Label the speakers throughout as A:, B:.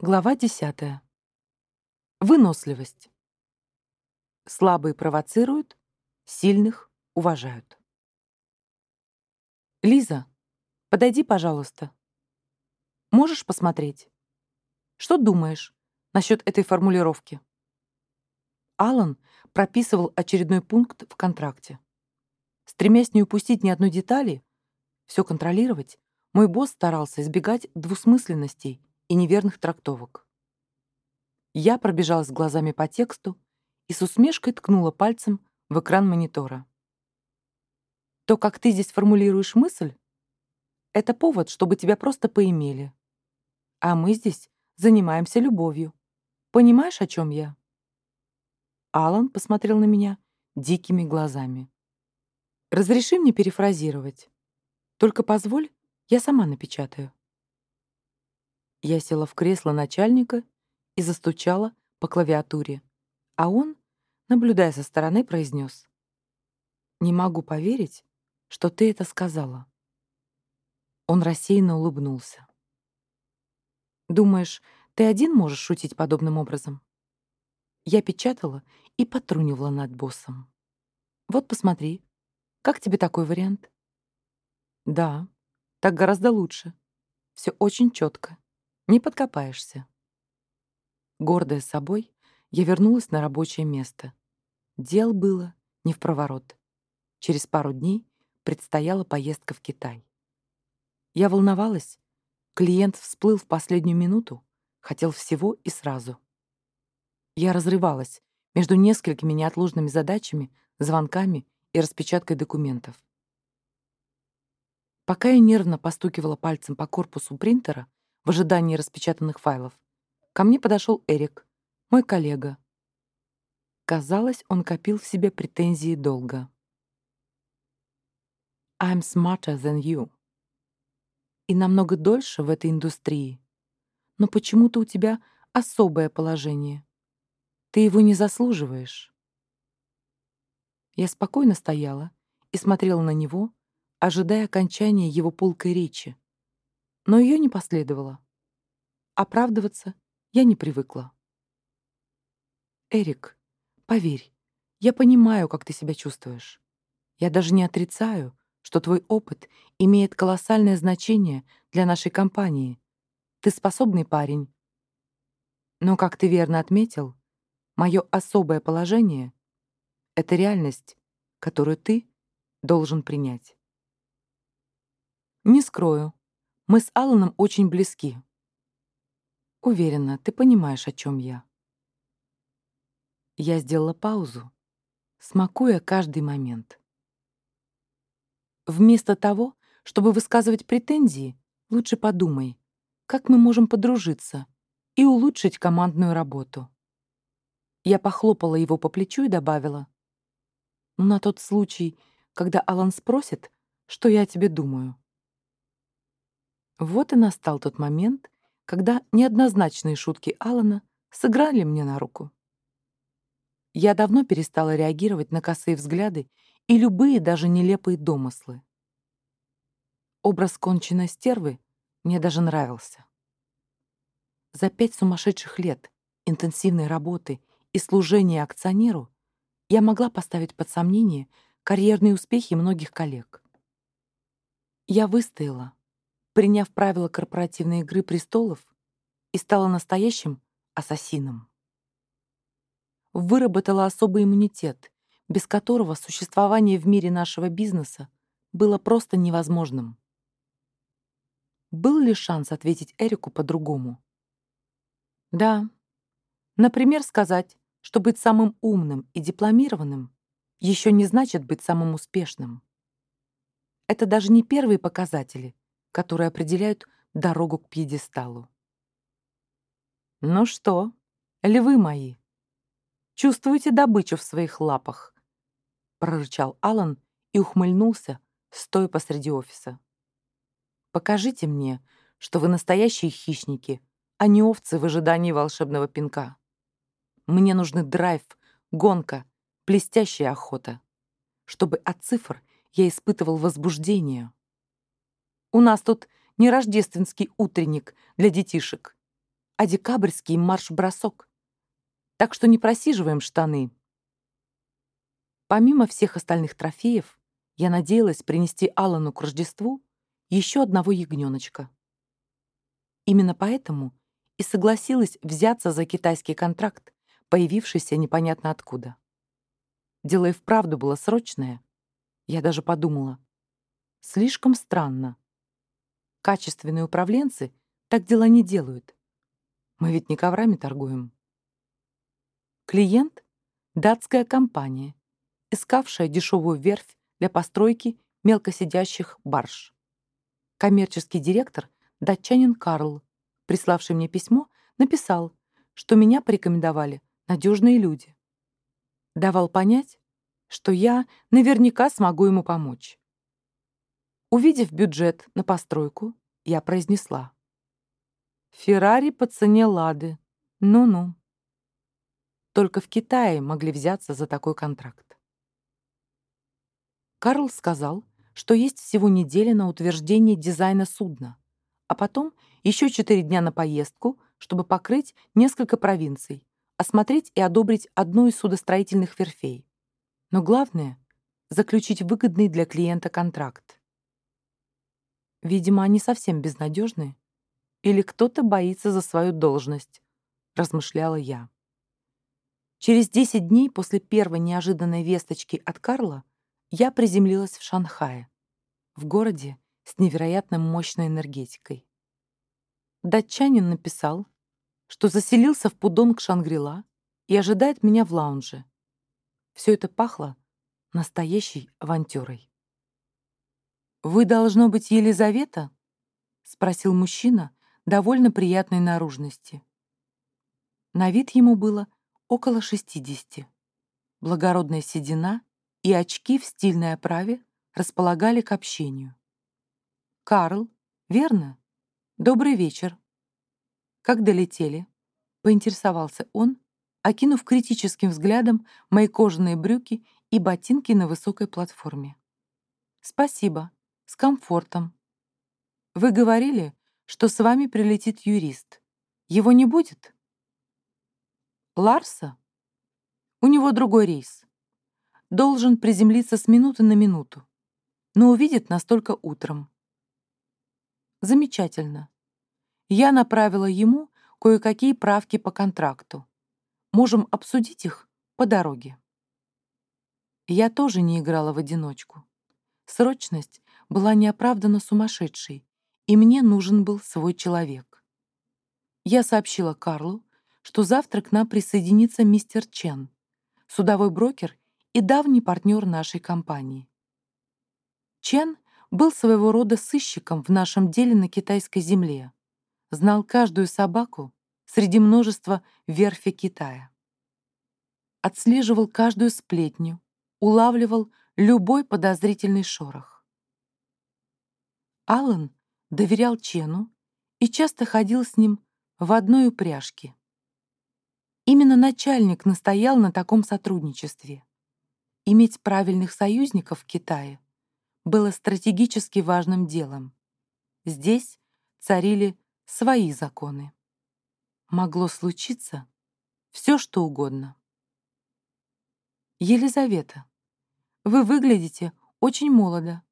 A: Глава 10. Выносливость. Слабые провоцируют, сильных уважают. Лиза, подойди, пожалуйста. Можешь посмотреть? Что думаешь насчет этой формулировки? Алан прописывал очередной пункт в контракте. Стремясь не упустить ни одной детали, все контролировать, мой босс старался избегать двусмысленностей и неверных трактовок. Я пробежалась глазами по тексту и с усмешкой ткнула пальцем в экран монитора. То, как ты здесь формулируешь мысль, это повод, чтобы тебя просто поимели. А мы здесь занимаемся любовью. Понимаешь, о чем я? Алан посмотрел на меня дикими глазами. Разреши мне перефразировать. Только позволь, я сама напечатаю. Я села в кресло начальника и застучала по клавиатуре, а он, наблюдая со стороны, произнес. «Не могу поверить, что ты это сказала». Он рассеянно улыбнулся. «Думаешь, ты один можешь шутить подобным образом?» Я печатала и потрунивала над боссом. «Вот посмотри, как тебе такой вариант?» «Да, так гораздо лучше. Все очень четко. Не подкопаешься. Гордая собой, я вернулась на рабочее место. Дел было не в проворот. Через пару дней предстояла поездка в Китай. Я волновалась. Клиент всплыл в последнюю минуту, хотел всего и сразу. Я разрывалась между несколькими неотложными задачами, звонками и распечаткой документов. Пока я нервно постукивала пальцем по корпусу принтера, в ожидании распечатанных файлов, ко мне подошел Эрик, мой коллега. Казалось, он копил в себе претензии долго. I'm smarter than you. И намного дольше в этой индустрии. Но почему-то у тебя особое положение. Ты его не заслуживаешь. Я спокойно стояла и смотрела на него, ожидая окончания его полкой речи, но ее не последовало. Оправдываться я не привыкла. «Эрик, поверь, я понимаю, как ты себя чувствуешь. Я даже не отрицаю, что твой опыт имеет колоссальное значение для нашей компании. Ты способный парень. Но, как ты верно отметил, мое особое положение — это реальность, которую ты должен принять. Не скрою, мы с Алланом очень близки. Уверена, ты понимаешь, о чем я. Я сделала паузу, смакуя каждый момент. Вместо того, чтобы высказывать претензии, лучше подумай, как мы можем подружиться и улучшить командную работу. Я похлопала его по плечу и добавила. «Ну, на тот случай, когда Алан спросит, что я о тебе думаю. Вот и настал тот момент, когда неоднозначные шутки Алана сыграли мне на руку. Я давно перестала реагировать на косые взгляды и любые даже нелепые домыслы. Образ конченной стервы мне даже нравился. За пять сумасшедших лет интенсивной работы и служения акционеру я могла поставить под сомнение карьерные успехи многих коллег. Я выстояла, приняв правила корпоративной игры престолов и стала настоящим ассасином. Выработала особый иммунитет, без которого существование в мире нашего бизнеса было просто невозможным. Был ли шанс ответить Эрику по-другому? Да. Например, сказать, что быть самым умным и дипломированным еще не значит быть самым успешным. Это даже не первые показатели, которые определяют дорогу к пьедесталу. «Ну что, львы мои, чувствуете добычу в своих лапах?» — прорычал Алан и ухмыльнулся, стоя посреди офиса. «Покажите мне, что вы настоящие хищники, а не овцы в ожидании волшебного пинка. Мне нужны драйв, гонка, блестящая охота, чтобы от цифр я испытывал возбуждение, у нас тут не рождественский утренник для детишек, а декабрьский марш-бросок. Так что не просиживаем штаны. Помимо всех остальных трофеев, я надеялась принести Аллану к Рождеству еще одного ягненочка. Именно поэтому и согласилась взяться за китайский контракт, появившийся непонятно откуда. Дело и вправду было срочное. Я даже подумала. Слишком странно. Качественные управленцы так дела не делают. Мы ведь не коврами торгуем. Клиент — датская компания, искавшая дешевую верфь для постройки мелкосидящих барж. Коммерческий директор — датчанин Карл, приславший мне письмо, написал, что меня порекомендовали надежные люди. Давал понять, что я наверняка смогу ему помочь. Увидев бюджет на постройку, я произнесла. «Феррари по цене Лады. Ну-ну». Только в Китае могли взяться за такой контракт. Карл сказал, что есть всего неделя на утверждение дизайна судна, а потом еще четыре дня на поездку, чтобы покрыть несколько провинций, осмотреть и одобрить одну из судостроительных верфей. Но главное — заключить выгодный для клиента контракт. Видимо, они совсем безнадежны. Или кто-то боится за свою должность, размышляла я. Через 10 дней после первой неожиданной весточки от Карла я приземлилась в Шанхае, в городе с невероятно мощной энергетикой. Датчанин написал, что заселился в Пудонг Шангрила и ожидает меня в лаунже. Все это пахло настоящей авантюрой. «Вы, должно быть, Елизавета?» — спросил мужчина довольно приятной наружности. На вид ему было около шестидесяти. Благородная седина и очки в стильной оправе располагали к общению. «Карл, верно? Добрый вечер. Как долетели?» — поинтересовался он, окинув критическим взглядом мои кожаные брюки и ботинки на высокой платформе. «Спасибо», с комфортом. Вы говорили, что с вами прилетит юрист. Его не будет? Ларса? У него другой рейс. Должен приземлиться с минуты на минуту, но увидит нас только утром. Замечательно. Я направила ему кое-какие правки по контракту. Можем обсудить их по дороге. Я тоже не играла в одиночку. Срочность была неоправданно сумасшедшей, и мне нужен был свой человек. Я сообщила Карлу, что завтра к нам присоединится мистер Чен, судовой брокер и давний партнер нашей компании. Чен был своего рода сыщиком в нашем деле на китайской земле, знал каждую собаку среди множества верфи Китая. Отслеживал каждую сплетню, улавливал любой подозрительный шорох. Аллан доверял Чену и часто ходил с ним в одной упряжке. Именно начальник настоял на таком сотрудничестве. Иметь правильных союзников в Китае было стратегически важным делом. Здесь царили свои законы. Могло случиться все, что угодно. Елизавета, вы выглядите очень молодо.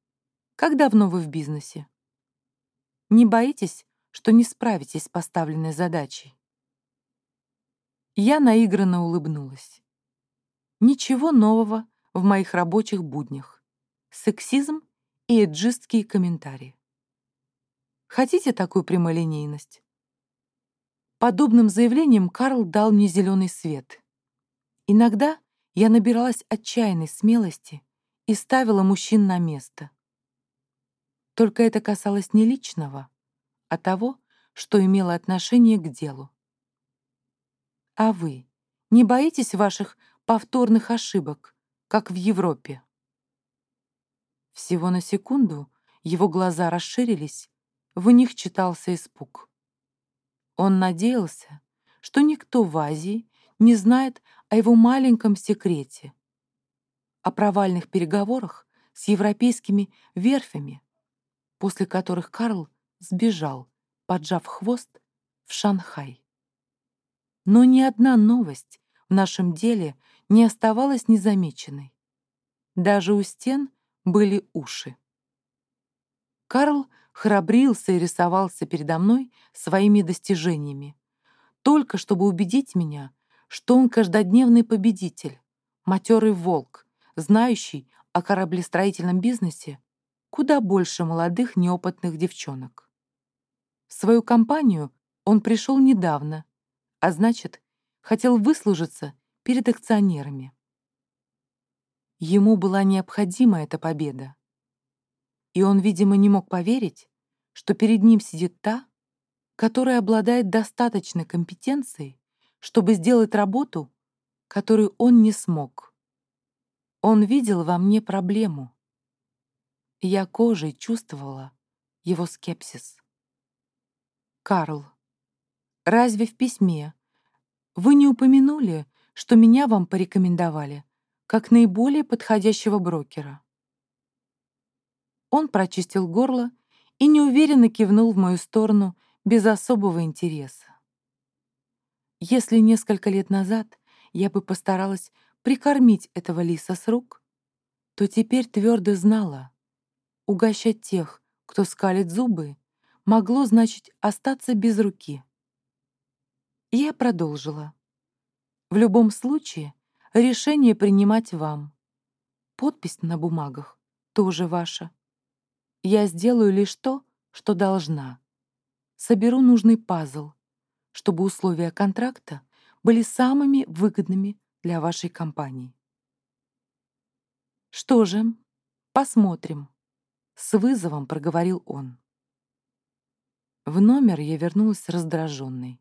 A: Как давно вы в бизнесе? Не боитесь, что не справитесь с поставленной задачей? Я наигранно улыбнулась. Ничего нового в моих рабочих буднях. Сексизм и эджистские комментарии. Хотите такую прямолинейность? Подобным заявлением Карл дал мне зеленый свет. Иногда я набиралась отчаянной смелости и ставила мужчин на место. Только это касалось не личного, а того, что имело отношение к делу. А вы не боитесь ваших повторных ошибок, как в Европе? Всего на секунду его глаза расширились, в них читался испуг. Он надеялся, что никто в Азии не знает о его маленьком секрете, о провальных переговорах с европейскими верфями, после которых Карл сбежал, поджав хвост, в Шанхай. Но ни одна новость в нашем деле не оставалась незамеченной. Даже у стен были уши. Карл храбрился и рисовался передо мной своими достижениями, только чтобы убедить меня, что он каждодневный победитель, матерый волк, знающий о кораблестроительном бизнесе куда больше молодых неопытных девчонок. В свою компанию он пришел недавно, а значит, хотел выслужиться перед акционерами. Ему была необходима эта победа. И он, видимо, не мог поверить, что перед ним сидит та, которая обладает достаточной компетенцией, чтобы сделать работу, которую он не смог. Он видел во мне проблему. Я кожей чувствовала его скепсис. «Карл, разве в письме вы не упомянули, что меня вам порекомендовали как наиболее подходящего брокера?» Он прочистил горло и неуверенно кивнул в мою сторону без особого интереса. Если несколько лет назад я бы постаралась прикормить этого лиса с рук, то теперь твердо знала, угощать тех, кто скалит зубы, могло значить остаться без руки. Я продолжила. В любом случае, решение принимать вам. Подпись на бумагах тоже ваша. Я сделаю лишь то, что должна. Соберу нужный пазл, чтобы условия контракта были самыми выгодными для вашей компании. Что же, посмотрим. С вызовом проговорил он. В номер я вернулась раздраженной.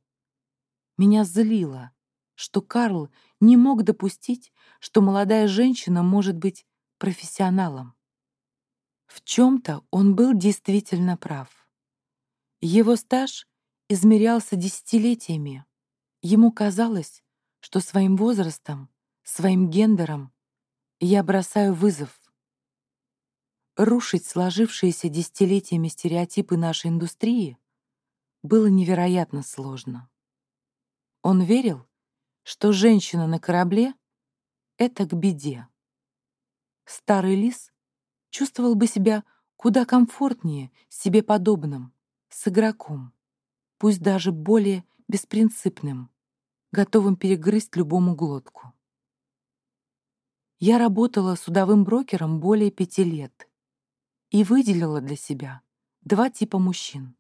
A: Меня злило, что Карл не мог допустить, что молодая женщина может быть профессионалом. В чем-то он был действительно прав. Его стаж измерялся десятилетиями. Ему казалось, что своим возрастом, своим гендером я бросаю вызов. Рушить сложившиеся десятилетиями стереотипы нашей индустрии было невероятно сложно. Он верил, что женщина на корабле — это к беде. Старый лис чувствовал бы себя куда комфортнее с себе подобным, с игроком, пусть даже более беспринципным, готовым перегрызть любому глотку. Я работала судовым брокером более пяти лет и выделила для себя два типа мужчин.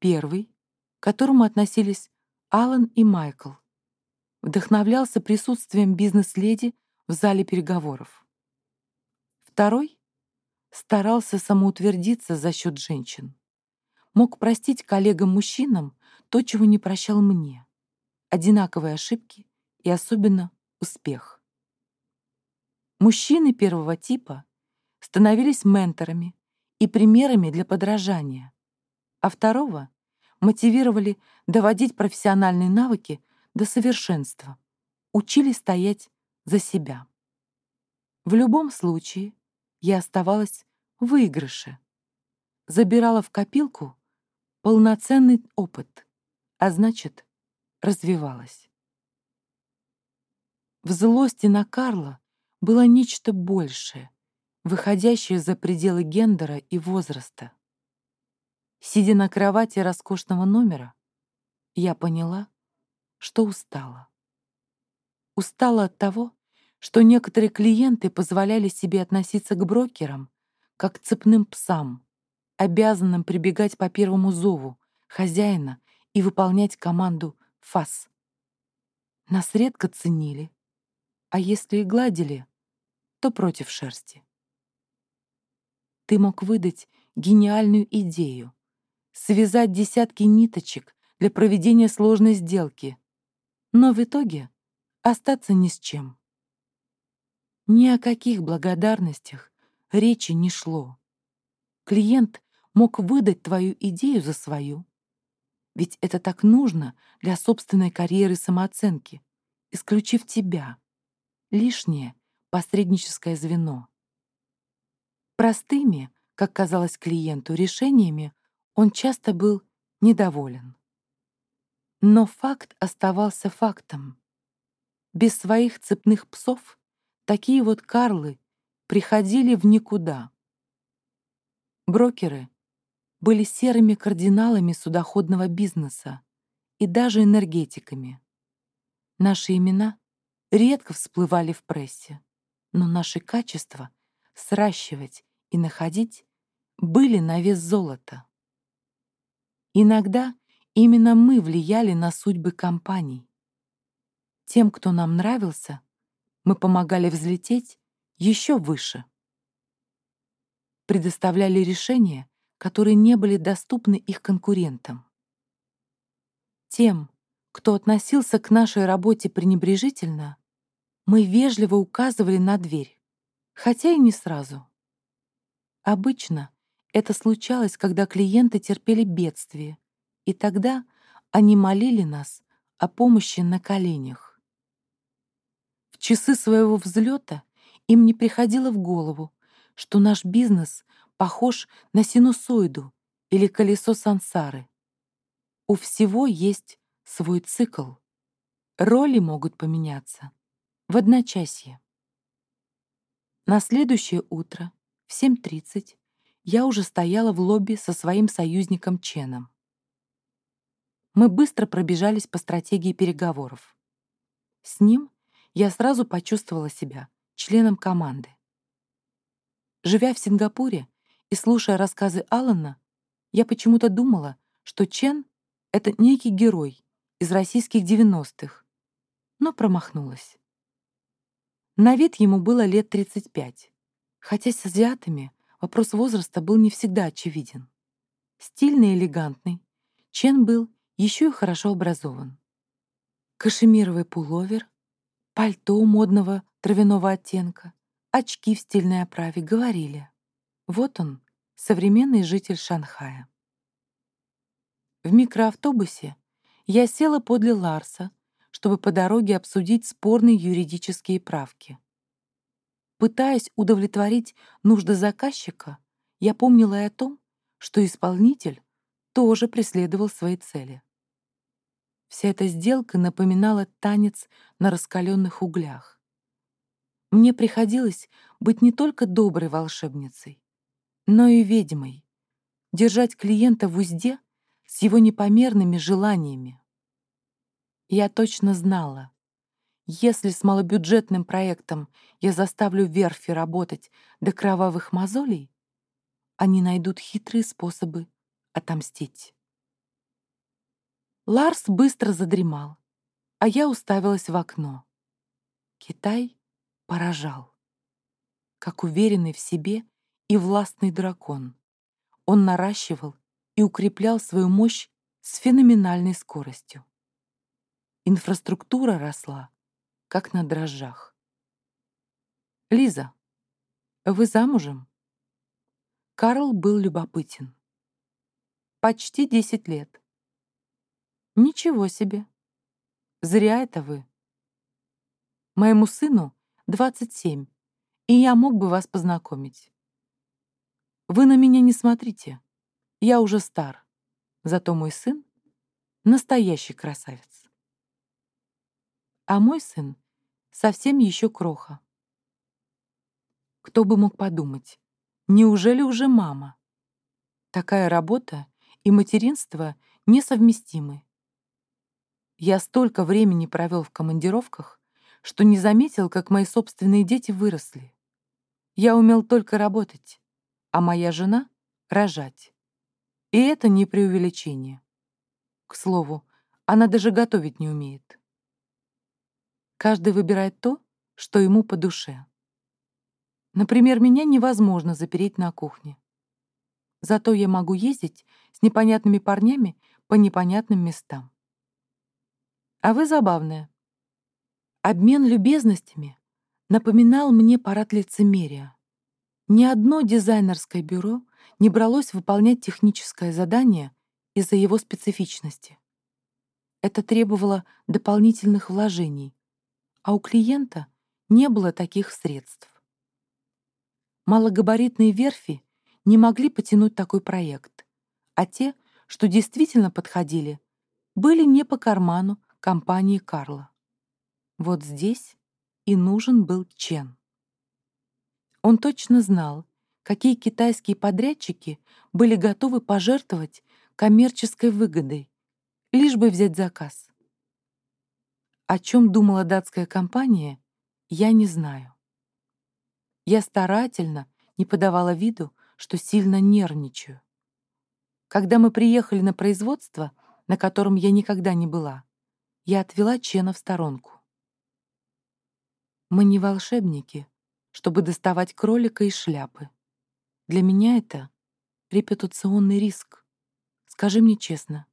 A: Первый, к которому относились Алан и Майкл, вдохновлялся присутствием бизнес-леди в зале переговоров. Второй старался самоутвердиться за счет женщин. Мог простить коллегам-мужчинам то, чего не прощал мне одинаковые ошибки и особенно успех. Мужчины первого типа становились менторами и примерами для подражания, а второго мотивировали доводить профессиональные навыки до совершенства, учили стоять за себя. В любом случае я оставалась в выигрыше, забирала в копилку полноценный опыт, а значит, развивалась. В злости на Карла было нечто большее, выходящее за пределы гендера и возраста. Сидя на кровати роскошного номера, я поняла, что устала. Устала от того, что некоторые клиенты позволяли себе относиться к брокерам как к цепным псам, обязанным прибегать по первому зову хозяина и выполнять команду фас. Нас редко ценили, а если и гладили, то против шерсти. Ты мог выдать гениальную идею, связать десятки ниточек для проведения сложной сделки, но в итоге остаться ни с чем. Ни о каких благодарностях речи не шло. Клиент мог выдать твою идею за свою, ведь это так нужно для собственной карьеры самооценки, исключив тебя. Лишнее посредническое звено. Простыми, как казалось клиенту, решениями он часто был недоволен. Но факт оставался фактом. Без своих цепных псов такие вот Карлы приходили в никуда. Брокеры были серыми кардиналами судоходного бизнеса и даже энергетиками. Наши имена редко всплывали в прессе, но наши качества сращивать и находить были на вес золота. Иногда именно мы влияли на судьбы компаний. Тем, кто нам нравился, мы помогали взлететь еще выше. Предоставляли решения, которые не были доступны их конкурентам. Тем, кто относился к нашей работе пренебрежительно, мы вежливо указывали на дверь, хотя и не сразу. Обычно это случалось, когда клиенты терпели бедствие, и тогда они молили нас о помощи на коленях. В часы своего взлета им не приходило в голову, что наш бизнес похож на синусоиду или колесо сансары. У всего есть свой цикл. Роли могут поменяться в одночасье. На следующее утро в 7.30 я уже стояла в лобби со своим союзником Ченом. Мы быстро пробежались по стратегии переговоров. С ним я сразу почувствовала себя членом команды. Живя в Сингапуре и слушая рассказы Алана, я почему-то думала, что Чен — это некий герой из российских 90-х, но промахнулась. На вид ему было лет 35, хотя с азиатами вопрос возраста был не всегда очевиден. Стильный и элегантный, Чен был еще и хорошо образован. Кашемировый пуловер, пальто модного травяного оттенка, очки в стильной оправе говорили. Вот он, современный житель Шанхая. В микроавтобусе я села подле Ларса, чтобы по дороге обсудить спорные юридические правки. Пытаясь удовлетворить нужды заказчика, я помнила и о том, что исполнитель тоже преследовал свои цели. Вся эта сделка напоминала танец на раскаленных углях. Мне приходилось быть не только доброй волшебницей, но и ведьмой, держать клиента в узде с его непомерными желаниями. Я точно знала, если с малобюджетным проектом я заставлю верфи работать до кровавых мозолей, они найдут хитрые способы отомстить. Ларс быстро задремал, а я уставилась в окно. Китай поражал. Как уверенный в себе и властный дракон. Он наращивал и укреплял свою мощь с феноменальной скоростью. Инфраструктура росла, как на дрожжах. «Лиза, вы замужем?» Карл был любопытен. Почти десять лет. Ничего себе. Зря это вы. Моему сыну 27, и я мог бы вас познакомить. Вы на меня не смотрите. Я уже стар. Зато мой сын — настоящий красавец. А мой сын совсем еще кроха. Кто бы мог подумать, неужели уже мама? Такая работа и материнство несовместимы. Я столько времени провел в командировках, что не заметил, как мои собственные дети выросли. Я умел только работать, а моя жена — рожать. И это не преувеличение. К слову, она даже готовить не умеет. Каждый выбирает то, что ему по душе. Например, меня невозможно запереть на кухне. Зато я могу ездить с непонятными парнями по непонятным местам. А вы забавная. Обмен любезностями напоминал мне парад лицемерия. Ни одно дизайнерское бюро не бралось выполнять техническое задание из-за его специфичности. Это требовало дополнительных вложений, а у клиента не было таких средств. Малогабаритные верфи не могли потянуть такой проект, а те, что действительно подходили, были не по карману компании Карла. Вот здесь и нужен был Чен. Он точно знал, какие китайские подрядчики были готовы пожертвовать коммерческой выгодой, лишь бы взять заказ. О чем думала датская компания, я не знаю. Я старательно не подавала виду, что сильно нервничаю. Когда мы приехали на производство, на котором я никогда не была, я отвела Чена в сторонку. Мы не волшебники, чтобы доставать кролика из шляпы. Для меня это репутационный риск. Скажи мне честно,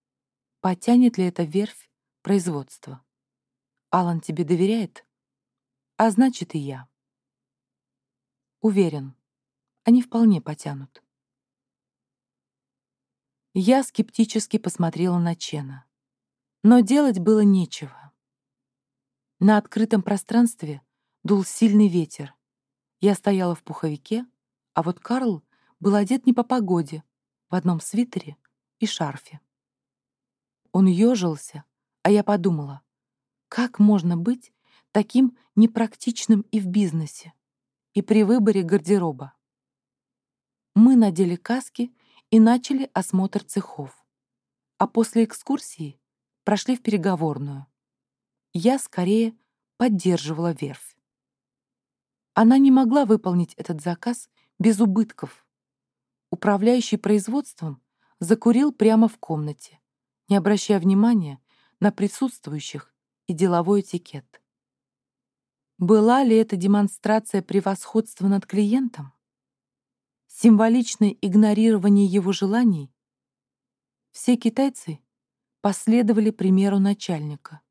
A: потянет ли это верфь производства? Алан тебе доверяет? А значит и я. Уверен, они вполне потянут. Я скептически посмотрела на Чена. Но делать было нечего. На открытом пространстве дул сильный ветер. Я стояла в пуховике, а вот Карл был одет не по погоде, в одном свитере и шарфе. Он ёжился, а я подумала, как можно быть таким непрактичным и в бизнесе, и при выборе гардероба? Мы надели каски и начали осмотр цехов, а после экскурсии прошли в переговорную. Я скорее поддерживала верфь. Она не могла выполнить этот заказ без убытков. Управляющий производством закурил прямо в комнате, не обращая внимания на присутствующих и деловой этикет. Была ли это демонстрация превосходства над клиентом? Символичное игнорирование его желаний? Все китайцы последовали примеру начальника,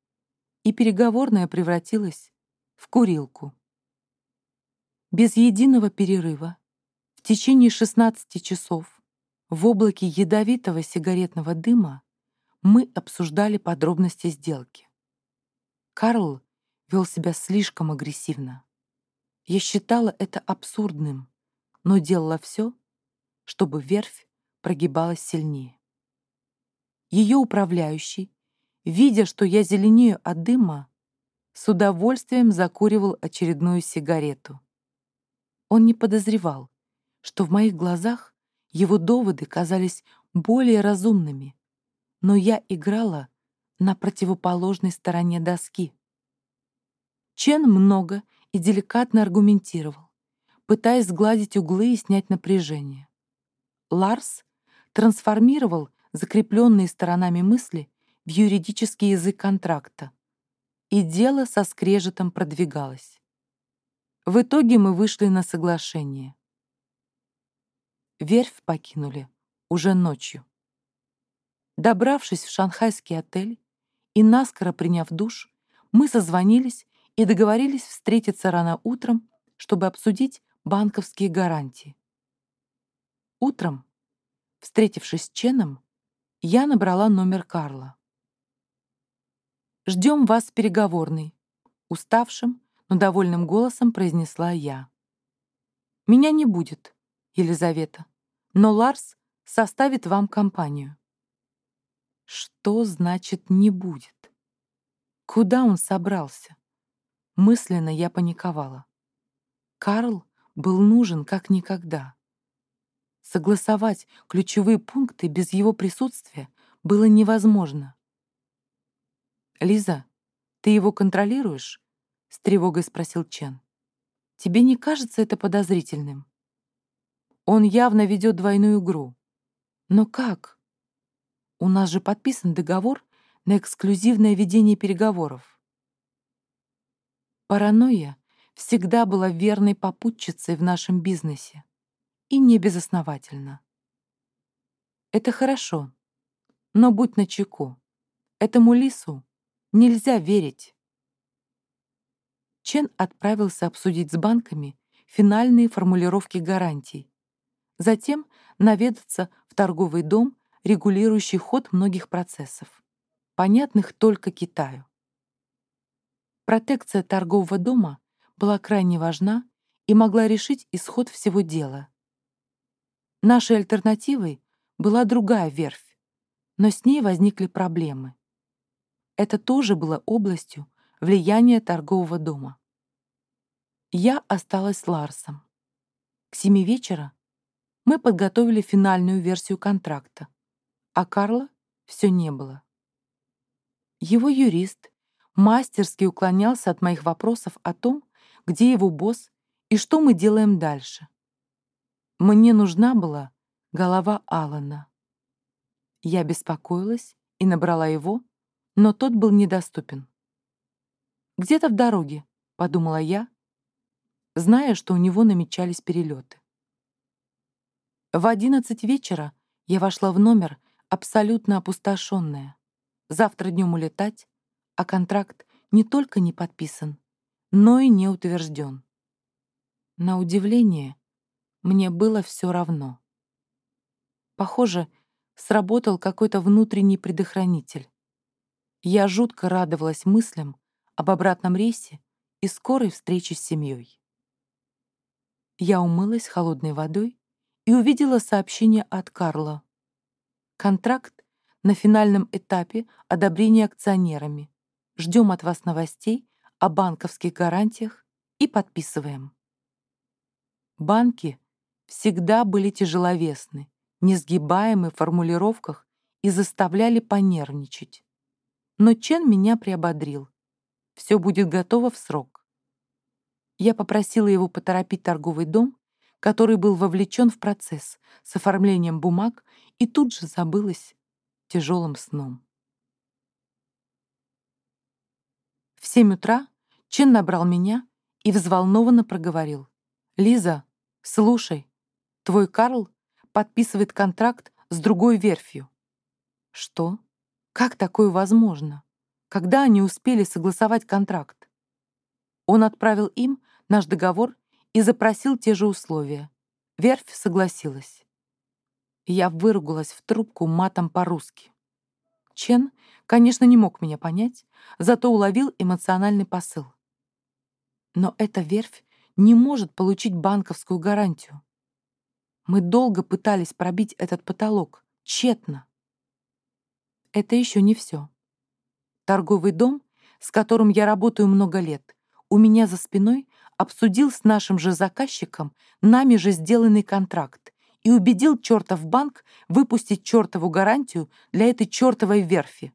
A: и переговорная превратилась в курилку. Без единого перерыва в течение 16 часов в облаке ядовитого сигаретного дыма мы обсуждали подробности сделки. Карл вел себя слишком агрессивно. Я считала это абсурдным, но делала все, чтобы верфь прогибалась сильнее. Ее управляющий, видя, что я зеленею от дыма, с удовольствием закуривал очередную сигарету. Он не подозревал, что в моих глазах его доводы казались более разумными, но я играла на противоположной стороне доски. Чен много и деликатно аргументировал, пытаясь сгладить углы и снять напряжение. Ларс трансформировал закрепленные сторонами мысли в юридический язык контракта, и дело со скрежетом продвигалось. В итоге мы вышли на соглашение. Верфь покинули уже ночью. Добравшись в шанхайский отель, и наскоро приняв душ, мы созвонились и договорились встретиться рано утром, чтобы обсудить банковские гарантии. Утром, встретившись с Ченом, я набрала номер Карла. «Ждем вас в переговорной», — уставшим, но довольным голосом произнесла я. «Меня не будет, Елизавета, но Ларс составит вам компанию». Что значит «не будет»? Куда он собрался? Мысленно я паниковала. Карл был нужен как никогда. Согласовать ключевые пункты без его присутствия было невозможно. «Лиза, ты его контролируешь?» — с тревогой спросил Чен. «Тебе не кажется это подозрительным?» Он явно ведет двойную игру. Но как? У нас же подписан договор на эксклюзивное ведение переговоров. Паранойя всегда была верной попутчицей в нашем бизнесе. И не безосновательно. Это хорошо, но будь начеку. Этому лису нельзя верить. Чен отправился обсудить с банками финальные формулировки гарантий. Затем наведаться в торговый дом регулирующий ход многих процессов, понятных только Китаю. Протекция торгового дома была крайне важна и могла решить исход всего дела. Нашей альтернативой была другая верфь, но с ней возникли проблемы. Это тоже было областью влияния торгового дома. Я осталась с Ларсом. К семи вечера мы подготовили финальную версию контракта, а Карла все не было. Его юрист мастерски уклонялся от моих вопросов о том, где его босс и что мы делаем дальше. Мне нужна была голова Алана. Я беспокоилась и набрала его, но тот был недоступен. «Где-то в дороге», — подумала я, зная, что у него намечались перелеты. В одиннадцать вечера я вошла в номер, абсолютно опустошенная. Завтра днем улетать, а контракт не только не подписан, но и не утвержден. На удивление, мне было все равно. Похоже, сработал какой-то внутренний предохранитель. Я жутко радовалась мыслям об обратном рейсе и скорой встрече с семьей. Я умылась холодной водой и увидела сообщение от Карла. Контракт на финальном этапе одобрения акционерами. Ждем от вас новостей о банковских гарантиях и подписываем. Банки всегда были тяжеловесны, несгибаемы в формулировках и заставляли понервничать. Но Чен меня приободрил. Все будет готово в срок. Я попросила его поторопить торговый дом который был вовлечен в процесс с оформлением бумаг и тут же забылась тяжелым сном. В семь утра Чен набрал меня и взволнованно проговорил. «Лиза, слушай, твой Карл подписывает контракт с другой верфью». «Что? Как такое возможно? Когда они успели согласовать контракт?» Он отправил им наш договор и запросил те же условия. Верфь согласилась. Я выругалась в трубку матом по-русски. Чен, конечно, не мог меня понять, зато уловил эмоциональный посыл. Но эта верфь не может получить банковскую гарантию. Мы долго пытались пробить этот потолок, тщетно. Это еще не все. Торговый дом, с которым я работаю много лет, у меня за спиной обсудил с нашим же заказчиком нами же сделанный контракт и убедил чертов банк выпустить чертову гарантию для этой чертовой верфи.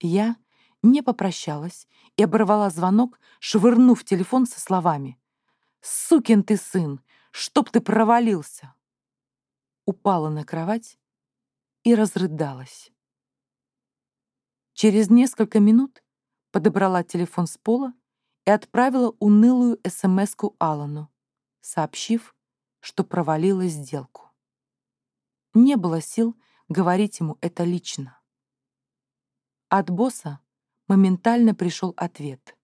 A: Я не попрощалась и оборвала звонок, швырнув телефон со словами «Сукин ты сын! Чтоб ты провалился!» Упала на кровать и разрыдалась. Через несколько минут подобрала телефон с пола и отправила унылую СМС-ку Алану, сообщив, что провалила сделку. Не было сил говорить ему это лично. От босса моментально пришел ответ.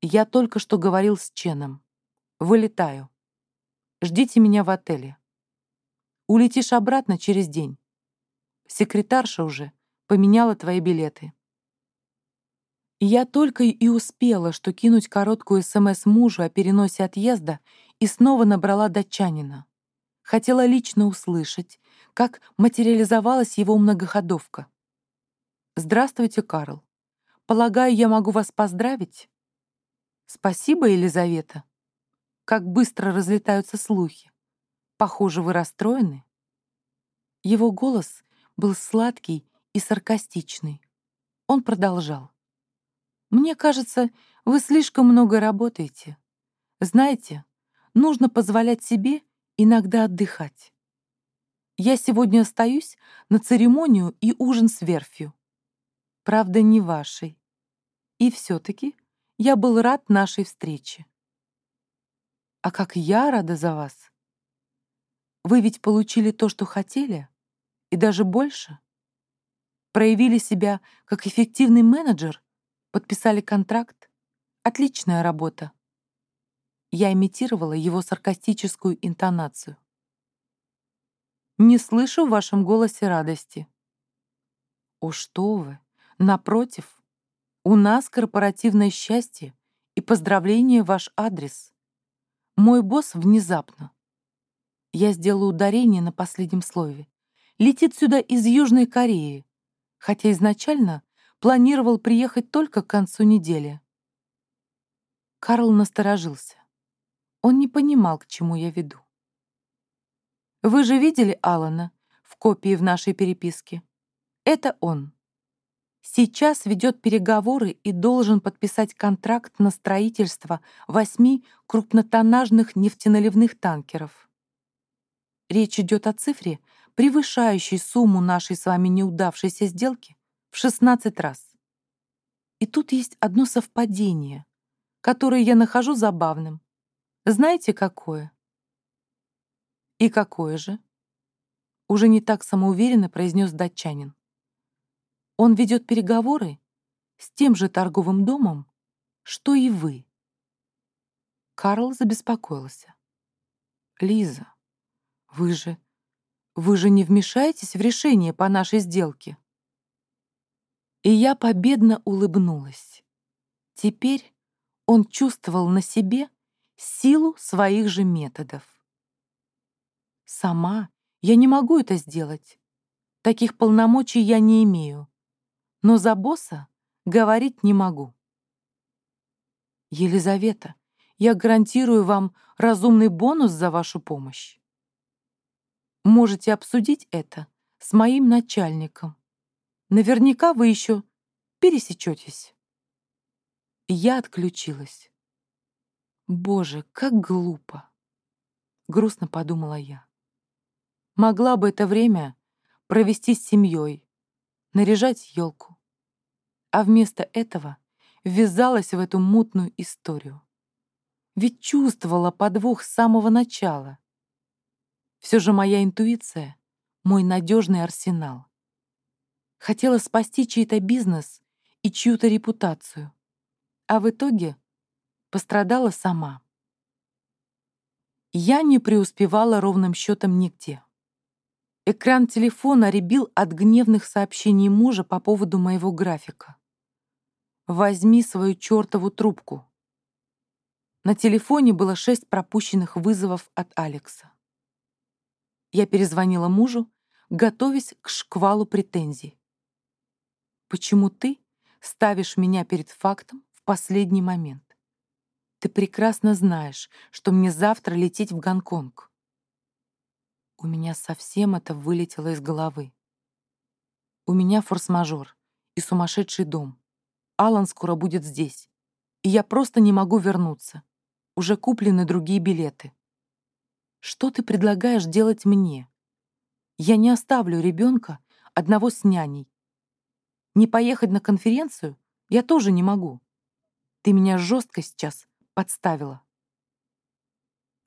A: «Я только что говорил с Ченом. Вылетаю. Ждите меня в отеле. Улетишь обратно через день. Секретарша уже поменяла твои билеты. Я только и успела, что кинуть короткую СМС мужу о переносе отъезда и снова набрала датчанина. Хотела лично услышать, как материализовалась его многоходовка. «Здравствуйте, Карл. Полагаю, я могу вас поздравить?» «Спасибо, Елизавета. Как быстро разлетаются слухи. Похоже, вы расстроены?» Его голос был сладкий и саркастичный. Он продолжал. Мне кажется, вы слишком много работаете. Знаете, нужно позволять себе иногда отдыхать. Я сегодня остаюсь на церемонию и ужин с верфью. Правда, не вашей. И все-таки я был рад нашей встрече. А как я рада за вас. Вы ведь получили то, что хотели, и даже больше. Проявили себя как эффективный менеджер Подписали контракт? Отличная работа. Я имитировала его саркастическую интонацию. Не слышу в вашем голосе радости. О, что вы! Напротив, у нас корпоративное счастье и поздравление ваш адрес. Мой босс внезапно. Я сделаю ударение на последнем слове. Летит сюда из Южной Кореи. хотя изначально планировал приехать только к концу недели. Карл насторожился. Он не понимал, к чему я веду. «Вы же видели Алана в копии в нашей переписке? Это он. Сейчас ведет переговоры и должен подписать контракт на строительство восьми крупнотоннажных нефтеналивных танкеров. Речь идет о цифре, превышающей сумму нашей с вами неудавшейся сделки в 16 раз. И тут есть одно совпадение, которое я нахожу забавным. Знаете, какое? И какое же? Уже не так самоуверенно произнес датчанин. Он ведет переговоры с тем же торговым домом, что и вы. Карл забеспокоился. «Лиза, вы же... Вы же не вмешаетесь в решение по нашей сделке?» И я победно улыбнулась. Теперь он чувствовал на себе силу своих же методов. Сама я не могу это сделать. Таких полномочий я не имею но за босса говорить не могу. Елизавета, я гарантирую вам разумный бонус за вашу помощь. Можете обсудить это с моим начальником. Наверняка вы еще пересечетесь. Я отключилась. Боже, как глупо. Грустно подумала я. Могла бы это время провести с семьей, наряжать елку, а вместо этого ввязалась в эту мутную историю. Ведь чувствовала подвох с самого начала. Все же моя интуиция — мой надежный арсенал. Хотела спасти чей-то бизнес и чью-то репутацию, а в итоге пострадала сама. Я не преуспевала ровным счетом нигде. Экран телефона ребил от гневных сообщений мужа по поводу моего графика. Возьми свою чертову трубку. На телефоне было шесть пропущенных вызовов от Алекса. Я перезвонила мужу, готовясь к шквалу претензий. «Почему ты ставишь меня перед фактом в последний момент? Ты прекрасно знаешь, что мне завтра лететь в Гонконг». У меня совсем это вылетело из головы. У меня форс-мажор и сумасшедший дом. Алан скоро будет здесь, и я просто не могу вернуться. Уже куплены другие билеты. Что ты предлагаешь делать мне? Я не оставлю ребенка одного с няней. Не поехать на конференцию я тоже не могу. Ты меня жестко сейчас подставила.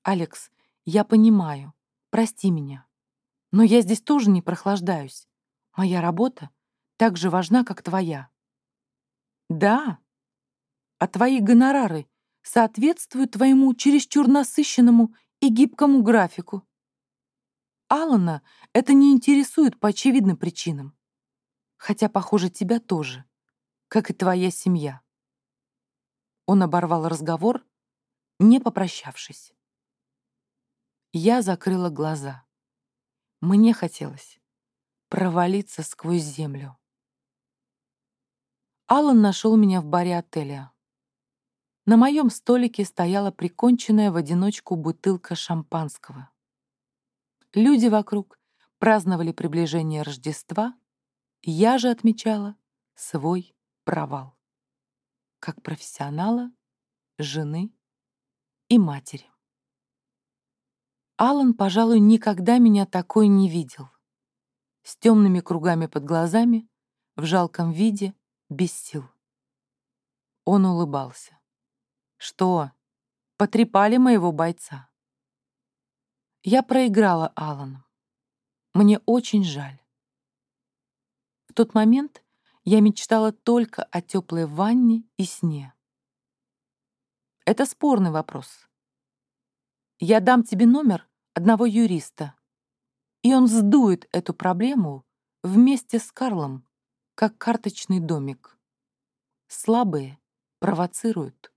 A: Алекс, я понимаю. Прости меня. Но я здесь тоже не прохлаждаюсь. Моя работа так же важна, как твоя. Да. А твои гонорары соответствуют твоему чересчур насыщенному и гибкому графику. Алана это не интересует по очевидным причинам. Хотя, похоже, тебя тоже, как и твоя семья. Он оборвал разговор, не попрощавшись. Я закрыла глаза. Мне хотелось провалиться сквозь землю. Алан нашел меня в баре отеля. На моем столике стояла приконченная в одиночку бутылка шампанского. Люди вокруг праздновали приближение Рождества, я же отмечала свой провал. Как профессионала, жены и матери. Алан, пожалуй, никогда меня такой не видел. С темными кругами под глазами, в жалком виде, без сил. Он улыбался. «Что, потрепали моего бойца?» Я проиграла Алану. Мне очень жаль. Тот момент я мечтала только о теплой ванне и сне. Это спорный вопрос. Я дам тебе номер одного юриста, и он сдует эту проблему вместе с Карлом как карточный домик. Слабые провоцируют,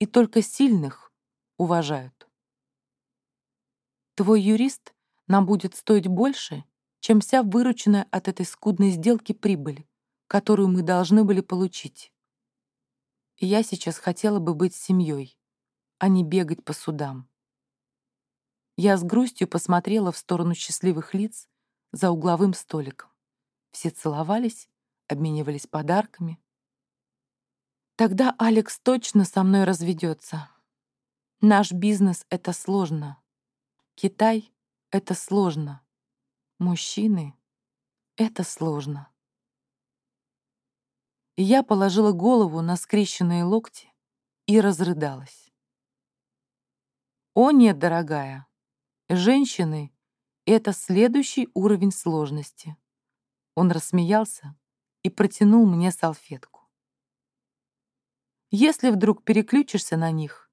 A: и только сильных уважают. Твой юрист нам будет стоить больше, чем вся вырученная от этой скудной сделки прибыль, которую мы должны были получить. Я сейчас хотела бы быть семьей, а не бегать по судам. Я с грустью посмотрела в сторону счастливых лиц за угловым столиком. Все целовались, обменивались подарками. Тогда Алекс точно со мной разведется. Наш бизнес — это сложно. Китай — это сложно. Мужчины — это сложно. Я положила голову на скрещенные локти и разрыдалась. О нет, дорогая, женщины — это следующий уровень сложности. Он рассмеялся и протянул мне салфетку. Если вдруг переключишься на них,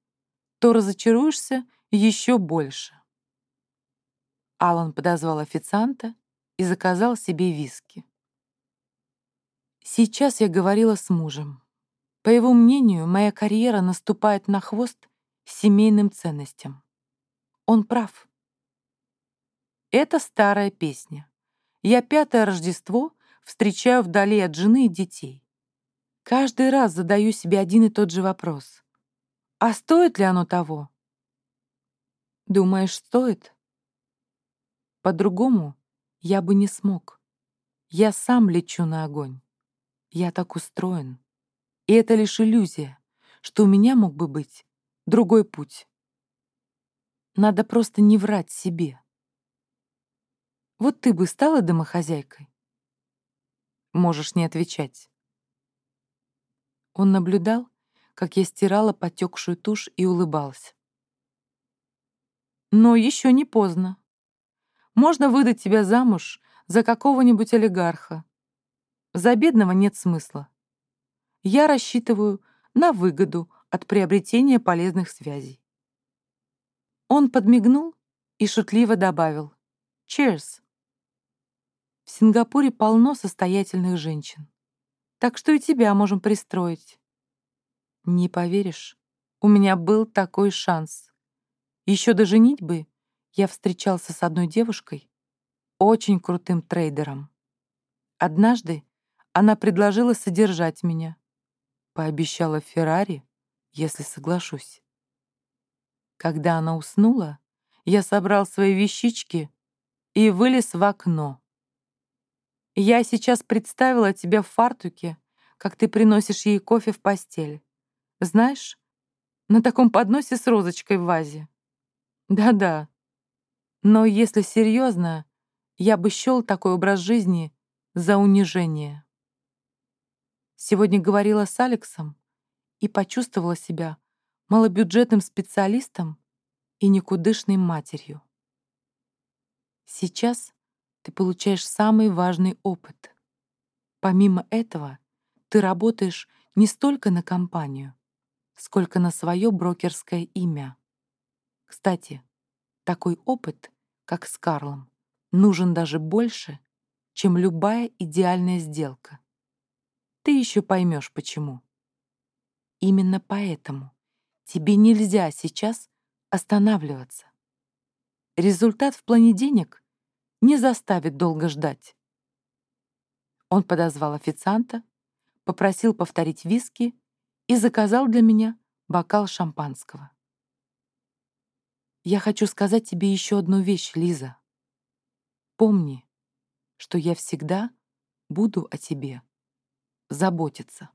A: то разочаруешься еще больше. Алан подозвал официанта и заказал себе виски. Сейчас я говорила с мужем. По его мнению, моя карьера наступает на хвост семейным ценностям. Он прав. Это старая песня. Я пятое Рождество встречаю вдали от жены и детей. Каждый раз задаю себе один и тот же вопрос. А стоит ли оно того? Думаешь, стоит? По-другому я бы не смог. Я сам лечу на огонь. Я так устроен. И это лишь иллюзия, что у меня мог бы быть другой путь. Надо просто не врать себе. Вот ты бы стала домохозяйкой? Можешь не отвечать. Он наблюдал, как я стирала потекшую тушь и улыбался. Но еще не поздно. Можно выдать тебя замуж за какого-нибудь олигарха. За бедного нет смысла. Я рассчитываю на выгоду от приобретения полезных связей. Он подмигнул и шутливо добавил «Cheers». В Сингапуре полно состоятельных женщин, так что и тебя можем пристроить. Не поверишь, у меня был такой шанс. Еще до женитьбы я встречался с одной девушкой, очень крутым трейдером. Однажды она предложила содержать меня. Пообещала Феррари, если соглашусь. Когда она уснула, я собрал свои вещички и вылез в окно. Я сейчас представила тебя в фартуке, как ты приносишь ей кофе в постель. Знаешь, на таком подносе с розочкой в вазе. Да-да, но если серьезно, я бы счел такой образ жизни за унижение. Сегодня говорила с Алексом и почувствовала себя малобюджетным специалистом и никудышной матерью. Сейчас ты получаешь самый важный опыт. Помимо этого, ты работаешь не столько на компанию, сколько на свое брокерское имя. Кстати, такой опыт, как с Карлом, нужен даже больше, чем любая идеальная сделка. Ты еще поймешь, почему. Именно поэтому тебе нельзя сейчас останавливаться. Результат в плане денег не заставит долго ждать. Он подозвал официанта, попросил повторить виски и заказал для меня бокал шампанского. Я хочу сказать тебе еще одну вещь, Лиза. Помни, что я всегда буду о тебе заботиться.